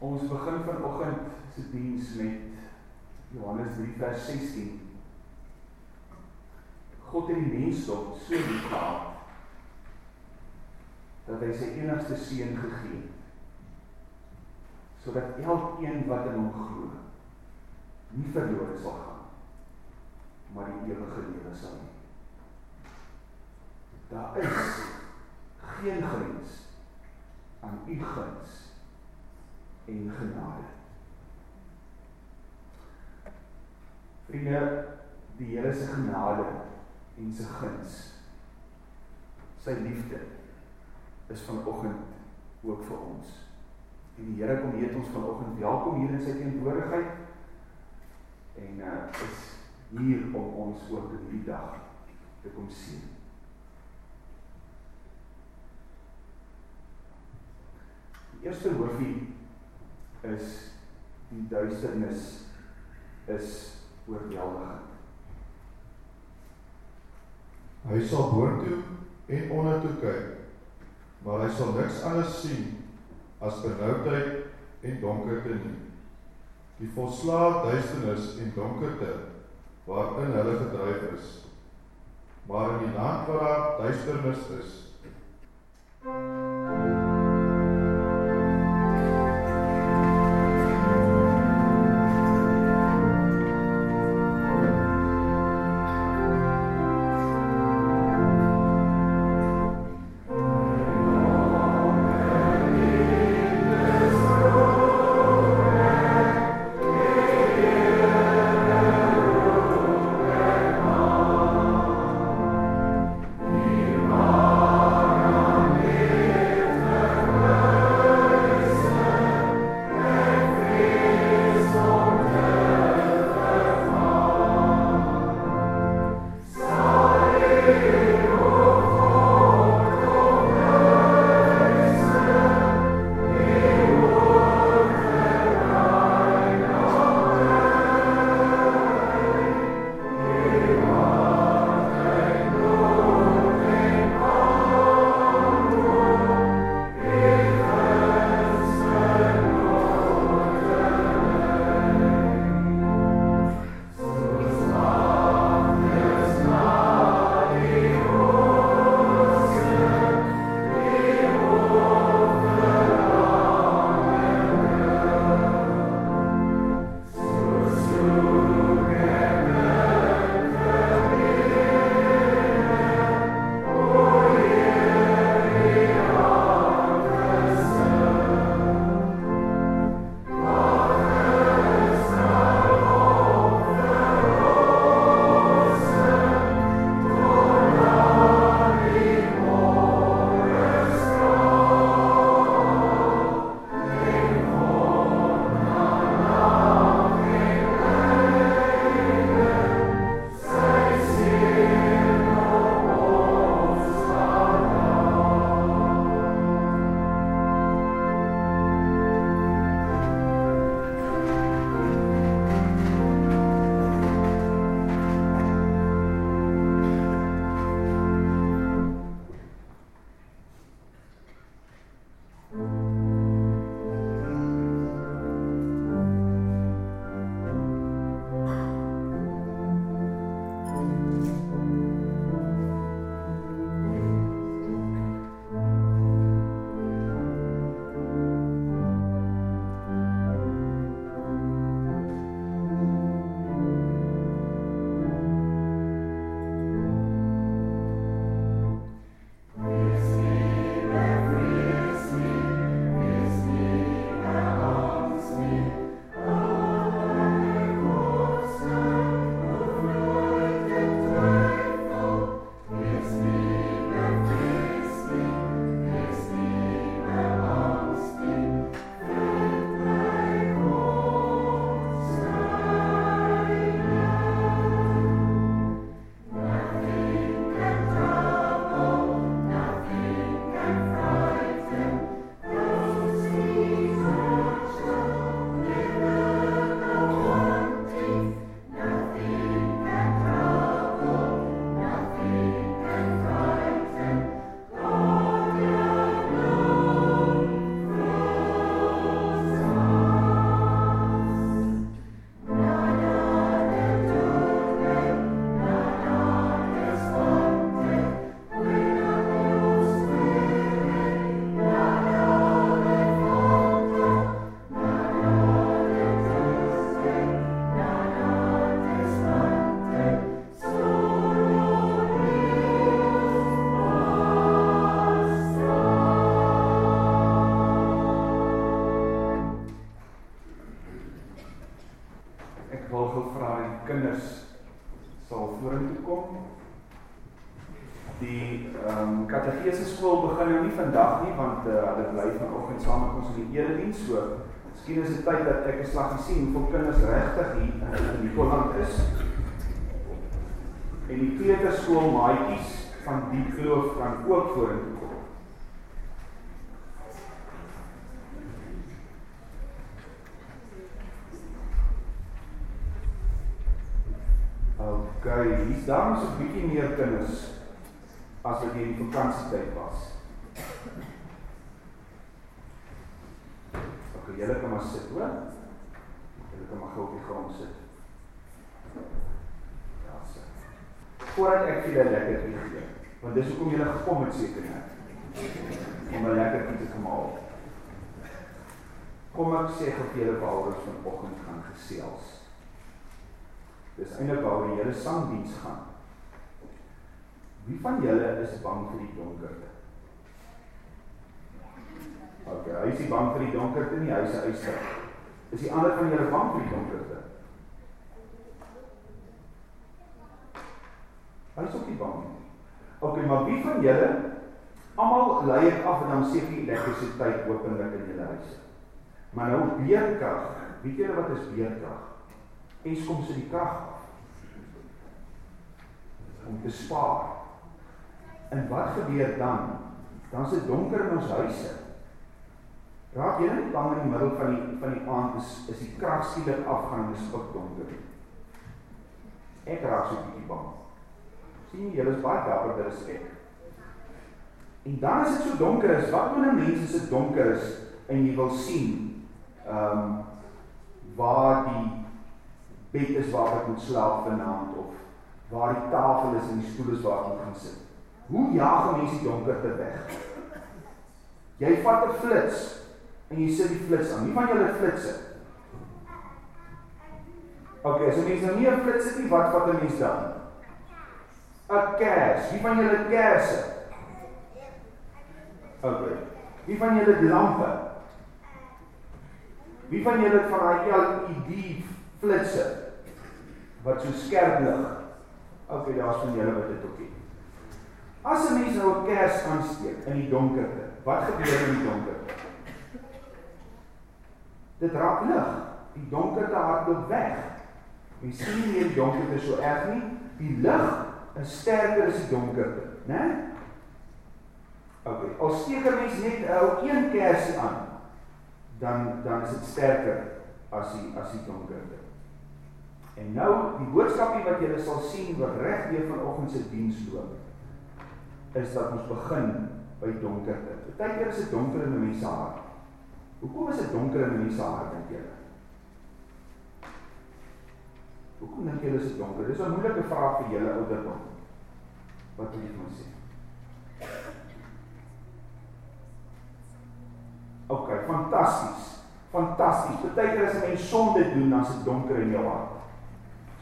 Ons begin vanoggend se diens met Johannes 3 vers 16. God het die mensdom so lief gehad dat hy sy enigste seun gegee het sodat elkeen wat in hom glo nie verlore sal gaan maar die ewige lewe sal hê. Daar is geen grens aan u guns en genade. Vriende, die Here se genade en sy guns, sy liefde is vanoggend ook vir ons. En die Here kom heet ons vanoggend welkom hier in sy teenwoordigheid en uh, is hier om ons ook in die dag te kom sien. Die eerste hoofie is die duisternis is oorweldigend. Hy sal boontoe en ondertoe kyk, maar hy sal niks anders sien as benoudheid en donkerte nie. Die volslae duisternis en donkerte waarin hulle gedryf is. Maar in die land waar daar duisternis is, ek 'n slag sien hoeveel kinders regtig hier in die Holland is. En die kleuterskool maatjies van die geloof kan ook vorentoe kom. Okay, hier's dan so 'n bietjie meer kinders as wat hier die vakansietyd was. Okay, julle kan maar sit, hoor. Julle kan maar gou op die grond sit. Ja, sit. Voordat ek vir julle lekker iets gee, want dis hoekom julle gekom het seker net. Om 'n lekker iets te maak. Kom ek sê gou vir julle waaroor ons vanoggend gaan gesels. Dis eintlik waar die Here sangdiens gaan. Wie van julle is bang vir die donkerte? Okay, hy is nie bang vir die donkerte nie, hy is eister. Is die ander van julle bang vir die donkerte? Hy is ook nie bang nie. Okay, maar wie van julle almal lei ek af en dan sê vir elektrisiteit openlik in julle huise. Maar nou beerkrag, weet julle wat is beerkrag? Eskom se die krag om te spaar. En wat gebeur dan? Dan is dit donker in ons huise. Raak jy net bang in die middel van die van die aand is is die krag skielik afgaan en ook donker. Ek raak so bietjie bang. sien jy, julle is baie dapper dat is ek. En dan is dit so donker is, wat doen 'n mens as dit donker is en jy wil sien ehm um, waar die bed is waar ek moet slaap vanaand of waar die tafel is en die stoel is waar ek gaan sit. Hoe jaag 'n mens die donkerte weg? Jy vat 'n flits en jy sit die flits aan. Wie van julle flitsse? OK, as 'n mens nou nie 'n flits het nie, wat vat 'n mens dan? 'n Kers. Wie van julle kersse? OK. Wie van julle lampe? Wie van julle van daai LED flitsse wat so skerp lig? Okay, daar's van julle wat dit ook het. As 'n mens nou 'n kers aansteek in die donkerte, wat gebeur in die donkerte? Dit raak lig. Die donkerte hardloop weg. Jy sien nie meer die donkerte so erg nie. Die lig is sterker as die donkerte, né? Okay, al steek 'n mens net ou een kersie aan, dan dan is dit sterker as die as die donkerte. En nou die boodskapie wat julle sal sien wat reg deur vanoggend se diens loop is dat ons begin by donkerte. Partykeer is dit donker in 'n mens se hart. Hoekom is dit donker in 'n mens se hart dink julle? Hoekom dink julle is dit donker? Dis 'n moeilike vraag vir julle ouderdom. Wat wil jy my sê? OK, fantasties. Fantasties. Partykeer as 'n mens sonde doen, dan is dit donker in jou hart.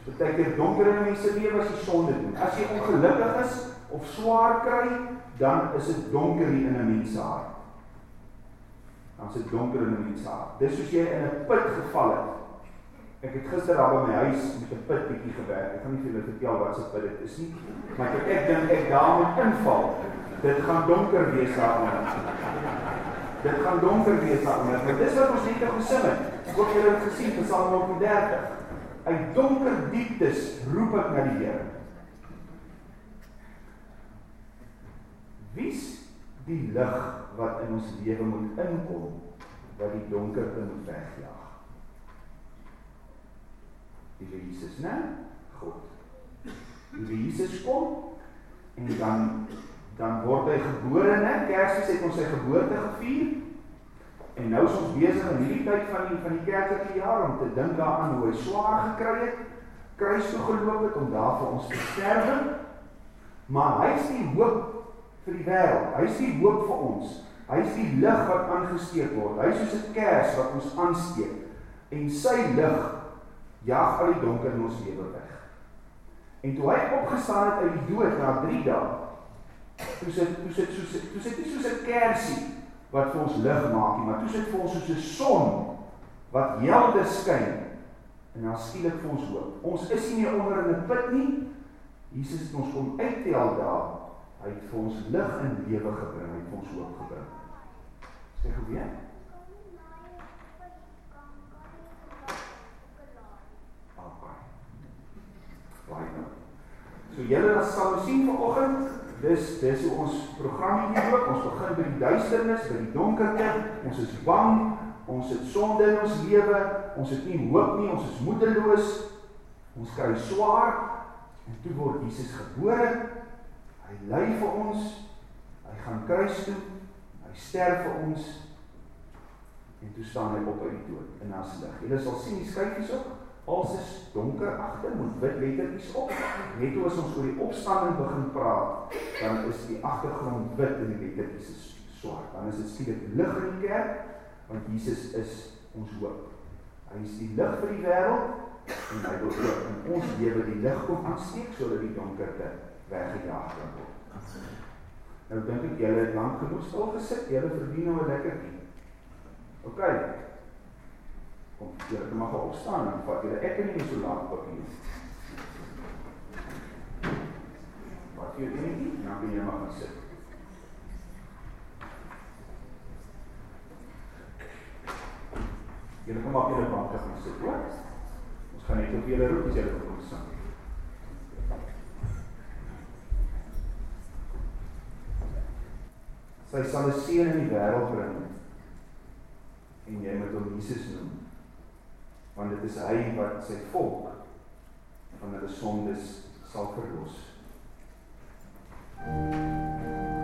Partykeer donker in mense lewe as jy sonde doen. As jy ongelukkig is of swaar kry, dan is dit donker in 'n mens se hart. Dan is dit donker in 'n mens se hart. Dis soos jy in 'n put geval het. Ek het gister daar by my huis met 'n put bietjie gewerk. Ek gaan nie vir julle vertel wat se put dit is nie, maar ek ek dink ek daar moet inval. Dit gaan donker wees daaronder. Dit gaan donker wees daaronder. Dis wat ons net gesing het. Ek het julle gesien in Psalm 30 uit donker dieptes roep ek na die Here. Wie's die lig wat in ons lewe moet inkom wat die donkerte moet wegjaag? Die Jesus, né? God. Die Jesus kom en dan dan word hy gebore, né? Kersfees het ons sy geboorte gevier. En nou is ons besig in hierdie tyd van die van die kerklike jaar om te dink daaraan hoe hy swaar gekry het, kruis toe geloop het om daar vir ons te sterwe. Maar hy is die hoop vir die wêreld. Hy is die hoop vir ons. Hy is die lig wat aangesteek word. Hy is soos 'n kers wat ons aansteek en sy lig jaag al die donker in ons lewe weg. En toe hy opgestaan het uit die dood na 3 dae, toe sit toe sit soos toe sit nie soos 'n kersie wat vir ons lig maak maar toe sit vir ons soos 'n son wat helder skyn En dan skielik vir ons hoop. Ons is nie onder in 'n put nie. Jesus het ons kom uittel daar. Hy het vir ons lig en lewe gebring, hy het ons hoop gebring. Sê gou weer. So julle sal sien vanoggend Dis dis ons program hier loop. Ons begin by die duisternis, by die donkerte. Ons is bang, ons het sonde in ons lewe, ons het nie hoop nie, ons is moedeloos. Ons kry swaar en toe word Jesus gebore. Hy ly vir ons. Hy gaan kruis toe. Hy sterf vir ons. En toe staan hy op uit die dood in as lig. Julle sal sien die skyfies op. Alles is donker agter met wit lettertjies op. Net as ons oor die opstanding begin praat, dan is die agtergrond wit en die lettertjies is swart. Dan is dit skielik lig in die kerk want Jesus is ons hoop. Hy is die lig vir die wêreld en hy wil ook in ons lewe die lig kom aansteek sodat die donkerte weggejaag kan word. Nou dink ek julle het lank genoeg stil gesit. Julle verdien nou 'n lekker ding. OK. Kom, jy mag opstaan en vat jy ek kan nie so lank op hier. Wat jy doen nie, dan kan jy maar sit. Jy kan maar op jou bank gaan sit, hoor. Ons gaan net op julle roep as julle wil sing. Sy sal 'n seën in die wêreld bring en jy moet hom Jesus noem want dit is hy wat sy volk van hulle sondes sal verlos. Thank you.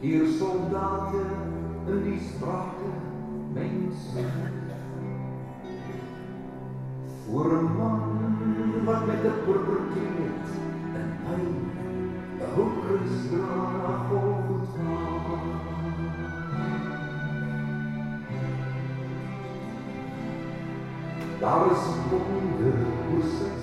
Hier soldaten, en die sprake mensen. Voor een man wat met de puberteit en pijn de hoekenskraan naar. Daar is een Christ.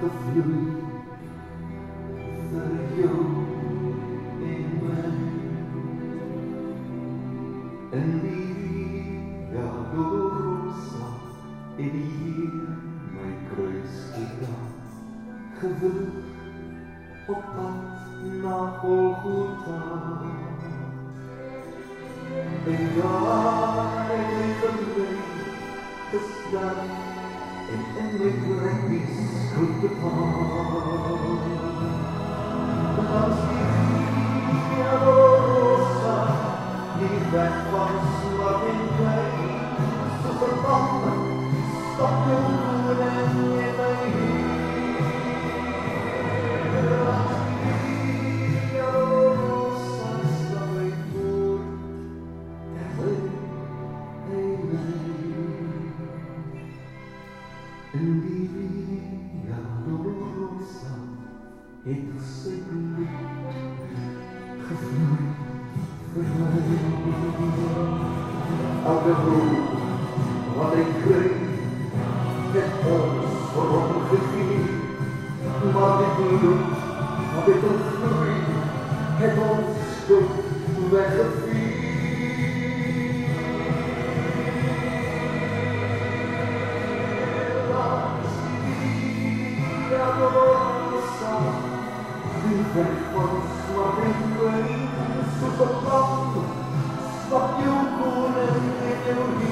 teu filho you.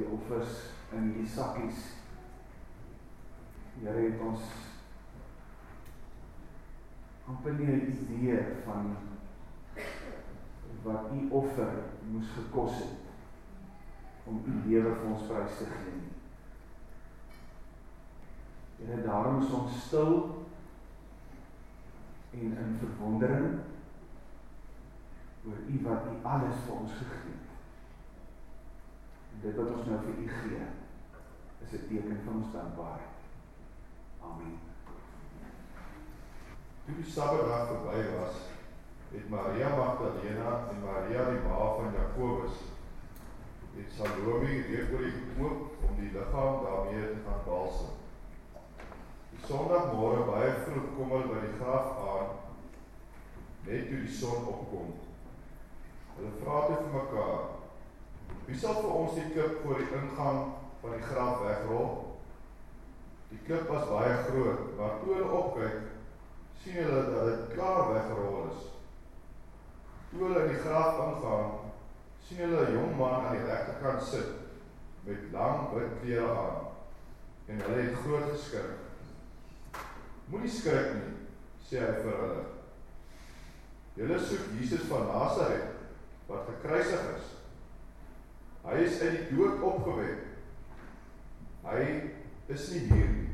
Die offers in die sakkies. Here het ons amper nie 'n idee van wat U offer moes gekos het om U lewe vir ons prys te gee nie. Here daarom is ons stil en in verwondering oor U wat U alles vir ons gegee het. En dit wat ons nou vir U gee, is 'n teken van ons dankbaarheid. Amen. Toe die Sabbatdag verby was, het Maria Magdalena en Maria die ma van Jakobus het Salome reekolie gekoop om die liggaam daarmee te gaan balsem. Die Sondagmôre baie vroeg kom hulle by die graf aan net toe die son opkom. Hulle vra toe vir mekaar: "Wie sal vir ons die klip voor die ingang van die graf wegrol?" Die klip was baie groot, maar toe hulle opkyk, sien hulle dat dit klaar weggerol is. Toe hulle in die graf ingaan, sien hulle 'n jong man aan die regterkant sit met lang wit klere aan en hulle het groot geskrik. Moenie skrik nie, sê hy vir hulle. Julle soek Jesus van Nasaret wat gekruisig is. Hy is uit die dood opgewek. Hy is nie hier nie.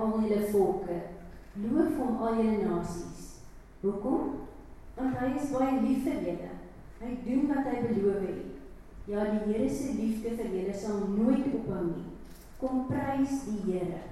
Al julle volke. Loof hom al julle nasies. Hoekom? Want hy is baie lief vir julle. Hy doen wat hy beloof het. Ja, die Here se liefde vir julle sal nooit ophou nie. Kom prys die Here.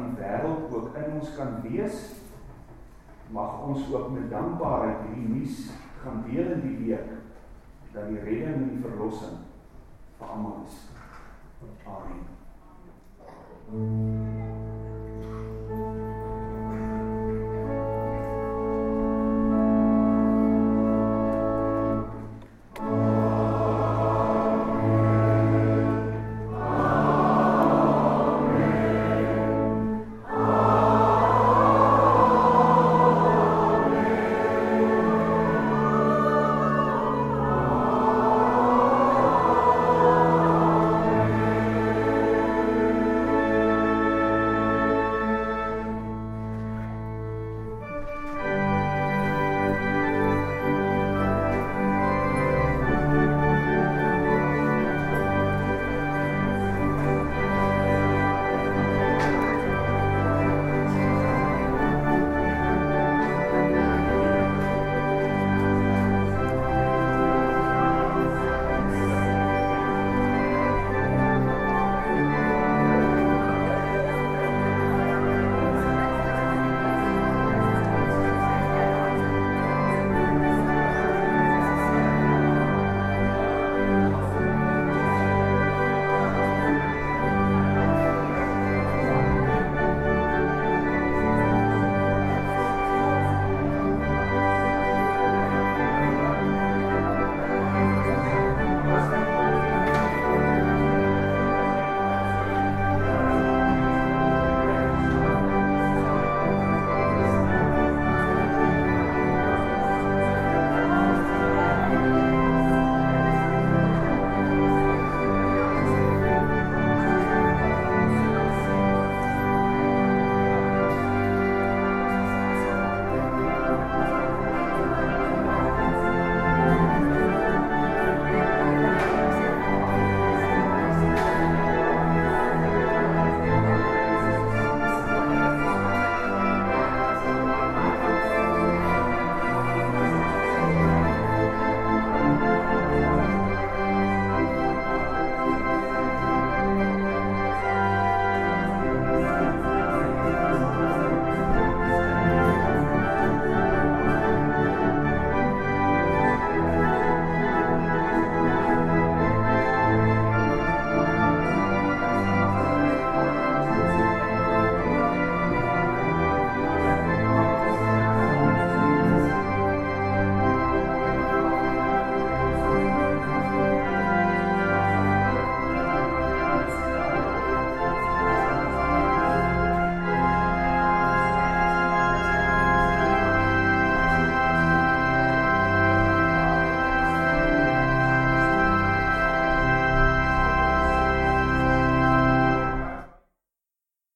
van die wêreld ook in ons kan wees, mag ons ook met dankbaarheid hierdie nuus gaan deel in die week dat die redding en die verlossing vir almal is. Amen. Thank you.